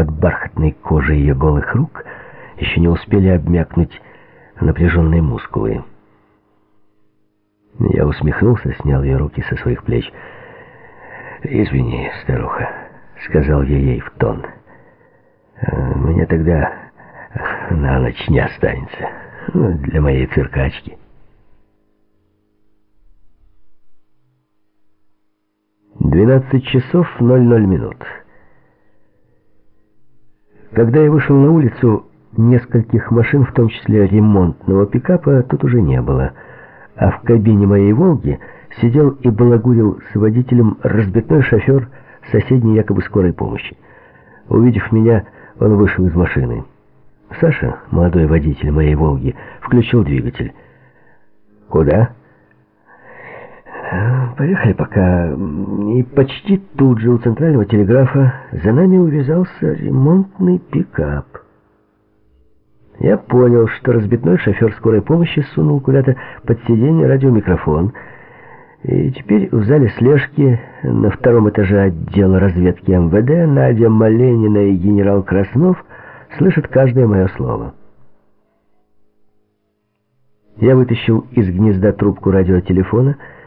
под бархатной кожей ее голых рук еще не успели обмякнуть напряженные мускулы. Я усмехнулся, снял ее руки со своих плеч. «Извини, старуха», — сказал я ей в тон. «Меня тогда на ночь не останется ну, для моей циркачки». Двенадцать часов ноль ноль минут. Когда я вышел на улицу, нескольких машин, в том числе ремонтного пикапа, тут уже не было. А в кабине моей «Волги» сидел и балагурил с водителем разбитной шофер соседней якобы скорой помощи. Увидев меня, он вышел из машины. Саша, молодой водитель моей «Волги», включил двигатель. «Куда?» «Поехали пока». И почти тут же у центрального телеграфа за нами увязался ремонтный пикап. Я понял, что разбитной шофер скорой помощи сунул куда-то под сиденье радиомикрофон. И теперь в зале слежки на втором этаже отдела разведки МВД Надя Маленина и генерал Краснов слышат каждое мое слово. Я вытащил из гнезда трубку радиотелефона и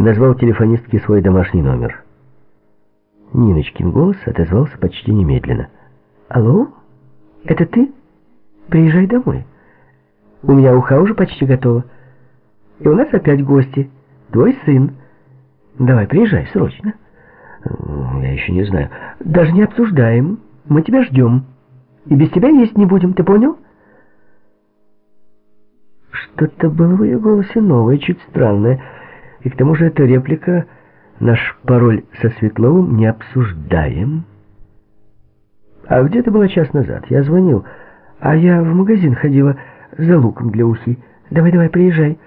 назвал телефонистке свой домашний номер. Ниночкин голос отозвался почти немедленно. «Алло? Это ты?» Приезжай домой. У меня уха уже почти готова. И у нас опять гости. Твой сын. Давай, приезжай срочно. Я еще не знаю. Даже не обсуждаем. Мы тебя ждем. И без тебя есть не будем, ты понял? Что-то было в ее голосе новое, чуть странное. И к тому же эта реплика «Наш пароль со Светловым не обсуждаем». А где ты была час назад? Я звонил... А я в магазин ходила за луком для ухи. Давай-давай, приезжай.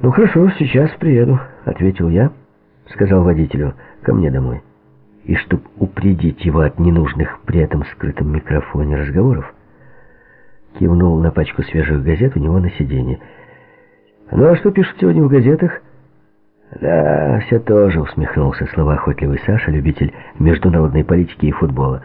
Ну хорошо, сейчас приеду, ответил я, сказал водителю, ко мне домой. И чтоб упредить его от ненужных при этом скрытом микрофоне разговоров, кивнул на пачку свежих газет у него на сиденье. «Ну а что пишут сегодня в газетах?» «Да, все тоже», — усмехнулся словоохотливый Саша, любитель международной политики и футбола.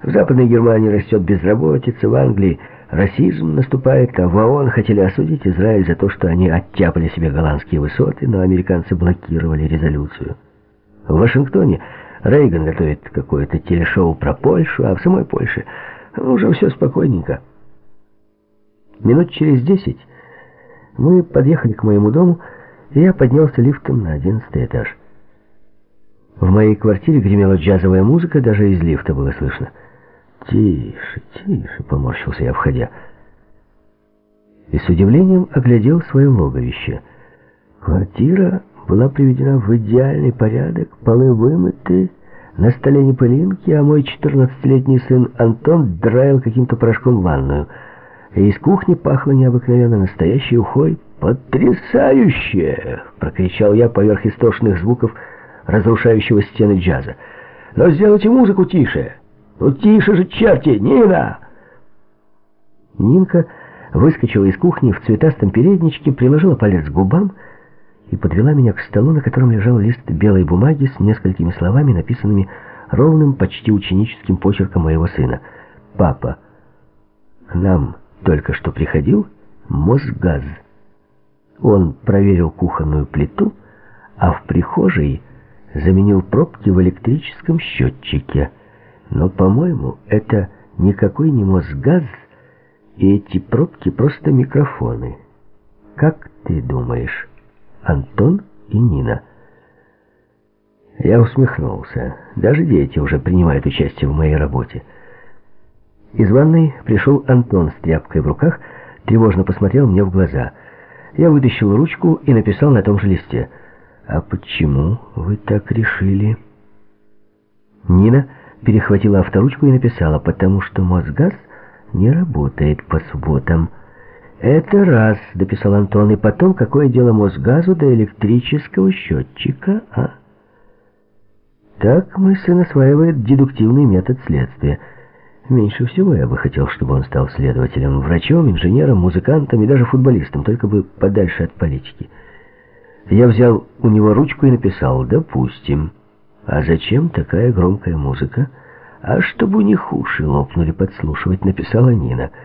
В Западной Германии растет безработица, в Англии расизм наступает, а в ООН хотели осудить Израиль за то, что они оттяпали себе голландские высоты, но американцы блокировали резолюцию. В Вашингтоне Рейган готовит какое-то телешоу про Польшу, а в самой Польше уже все спокойненько. Минут через десять мы подъехали к моему дому, и я поднялся лифтом на одиннадцатый этаж. В моей квартире гремела джазовая музыка, даже из лифта было слышно. «Тише, тише», — поморщился я, входя. И с удивлением оглядел свое логовище. Квартира была приведена в идеальный порядок, полы вымыты, на столе не пылинки, а мой четырнадцатилетний сын Антон драил каким-то порошком ванную. Из кухни пахло необыкновенно настоящей ухой. «Потрясающе!» — прокричал я поверх истошных звуков разрушающего стены джаза. «Но сделайте музыку тише!» «Ну тише же, черти! Нина!» Нинка выскочила из кухни в цветастом передничке, приложила палец к губам и подвела меня к столу, на котором лежал лист белой бумаги с несколькими словами, написанными ровным, почти ученическим почерком моего сына. «Папа, к нам только что приходил Мосгаз. Он проверил кухонную плиту, а в прихожей заменил пробки в электрическом счетчике». Но, по-моему, это никакой не Мосгаз, и эти пробки просто микрофоны. Как ты думаешь, Антон и Нина? Я усмехнулся. Даже дети уже принимают участие в моей работе. Из ванной пришел Антон с тряпкой в руках, тревожно посмотрел мне в глаза. Я вытащил ручку и написал на том же листе. «А почему вы так решили?» Нина перехватила авторучку и написала, потому что Мосгаз не работает по субботам. «Это раз», — дописал Антон, — «и потом, какое дело Мосгазу до электрического счетчика, а?» Так сын осваивает дедуктивный метод следствия. Меньше всего я бы хотел, чтобы он стал следователем, врачом, инженером, музыкантом и даже футболистом, только бы подальше от политики. Я взял у него ручку и написал «Допустим». А зачем такая громкая музыка? А чтобы у них уши лопнули подслушивать, написала Нина —